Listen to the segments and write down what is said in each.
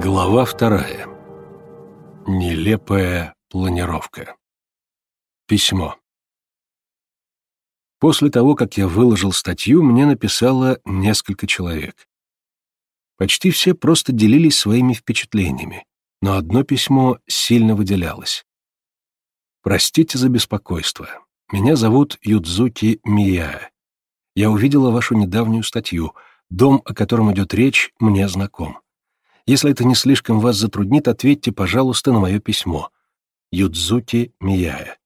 Глава вторая. Нелепая планировка. Письмо. После того, как я выложил статью, мне написало несколько человек. Почти все просто делились своими впечатлениями, но одно письмо сильно выделялось. «Простите за беспокойство. Меня зовут Юдзуки Мия. Я увидела вашу недавнюю статью. Дом, о котором идет речь, мне знаком. Если это не слишком вас затруднит, ответьте, пожалуйста, на мое письмо. Юдзуки Мияя.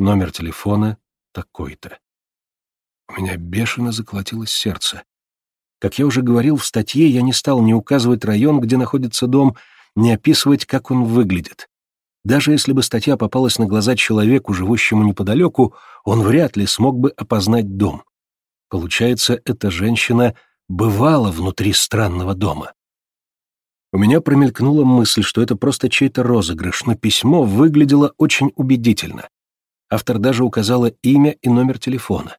Номер телефона такой-то. У меня бешено заколотилось сердце. Как я уже говорил в статье, я не стал ни указывать район, где находится дом, ни описывать, как он выглядит. Даже если бы статья попалась на глаза человеку, живущему неподалеку, он вряд ли смог бы опознать дом. Получается, эта женщина бывала внутри странного дома. У меня промелькнула мысль, что это просто чей-то розыгрыш, но письмо выглядело очень убедительно. Автор даже указала имя и номер телефона.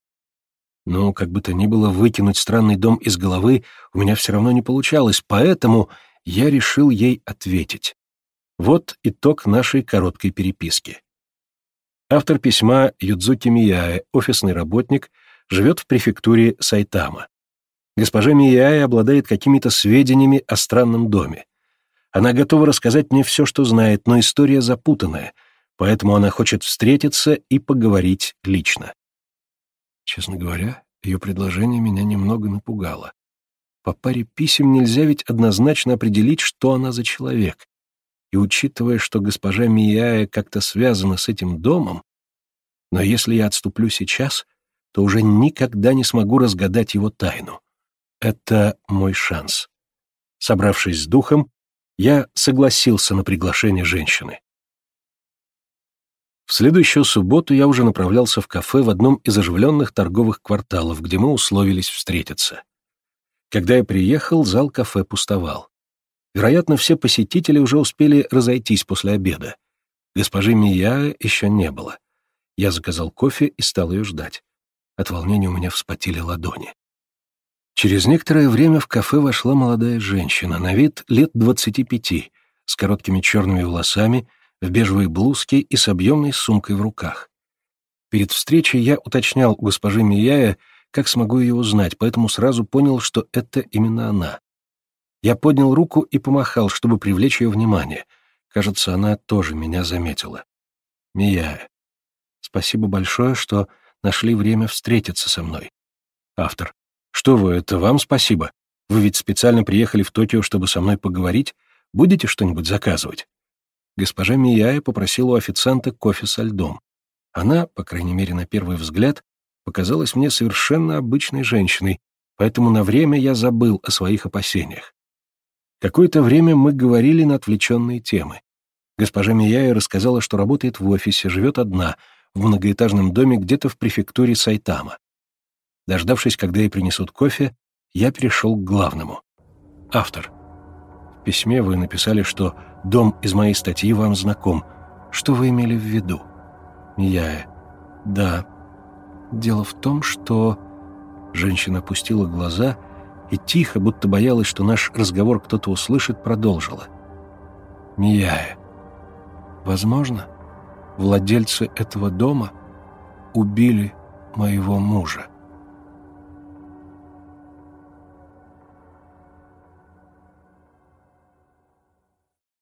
Но, как бы то ни было, выкинуть странный дом из головы у меня все равно не получалось, поэтому я решил ей ответить. Вот итог нашей короткой переписки. Автор письма Юдзуки Мияе, офисный работник, живет в префектуре Сайтама. Госпожа Мияя обладает какими-то сведениями о странном доме. Она готова рассказать мне все, что знает, но история запутанная, поэтому она хочет встретиться и поговорить лично. Честно говоря, ее предложение меня немного напугало. По паре писем нельзя ведь однозначно определить, что она за человек. И учитывая, что госпожа Мияя как-то связана с этим домом, но если я отступлю сейчас, то уже никогда не смогу разгадать его тайну. Это мой шанс. Собравшись с духом, я согласился на приглашение женщины. В следующую субботу я уже направлялся в кафе в одном из оживленных торговых кварталов, где мы условились встретиться. Когда я приехал, зал кафе пустовал. Вероятно, все посетители уже успели разойтись после обеда. Госпожи Мия еще не было. Я заказал кофе и стал ее ждать. От волнения у меня вспотели ладони. Через некоторое время в кафе вошла молодая женщина, на вид лет двадцати пяти, с короткими черными волосами, в бежевой блузке и с объемной сумкой в руках. Перед встречей я уточнял у госпожи Мияя, как смогу ее узнать, поэтому сразу понял, что это именно она. Я поднял руку и помахал, чтобы привлечь ее внимание. Кажется, она тоже меня заметила. Мияя, спасибо большое, что нашли время встретиться со мной. Автор. Что вы, это вам спасибо. Вы ведь специально приехали в Токио, чтобы со мной поговорить. Будете что-нибудь заказывать? Госпожа Мияя попросила у официанта кофе со льдом. Она, по крайней мере на первый взгляд, показалась мне совершенно обычной женщиной, поэтому на время я забыл о своих опасениях. Какое-то время мы говорили на отвлеченные темы. Госпожа Мияя рассказала, что работает в офисе, живет одна, в многоэтажном доме где-то в префектуре Сайтама. Дождавшись, когда ей принесут кофе, я перешел к главному. Автор. В письме вы написали, что дом из моей статьи вам знаком. Что вы имели в виду? Я. Да. Дело в том, что... Женщина опустила глаза и тихо, будто боялась, что наш разговор кто-то услышит, продолжила. Мияя. Возможно, владельцы этого дома убили моего мужа.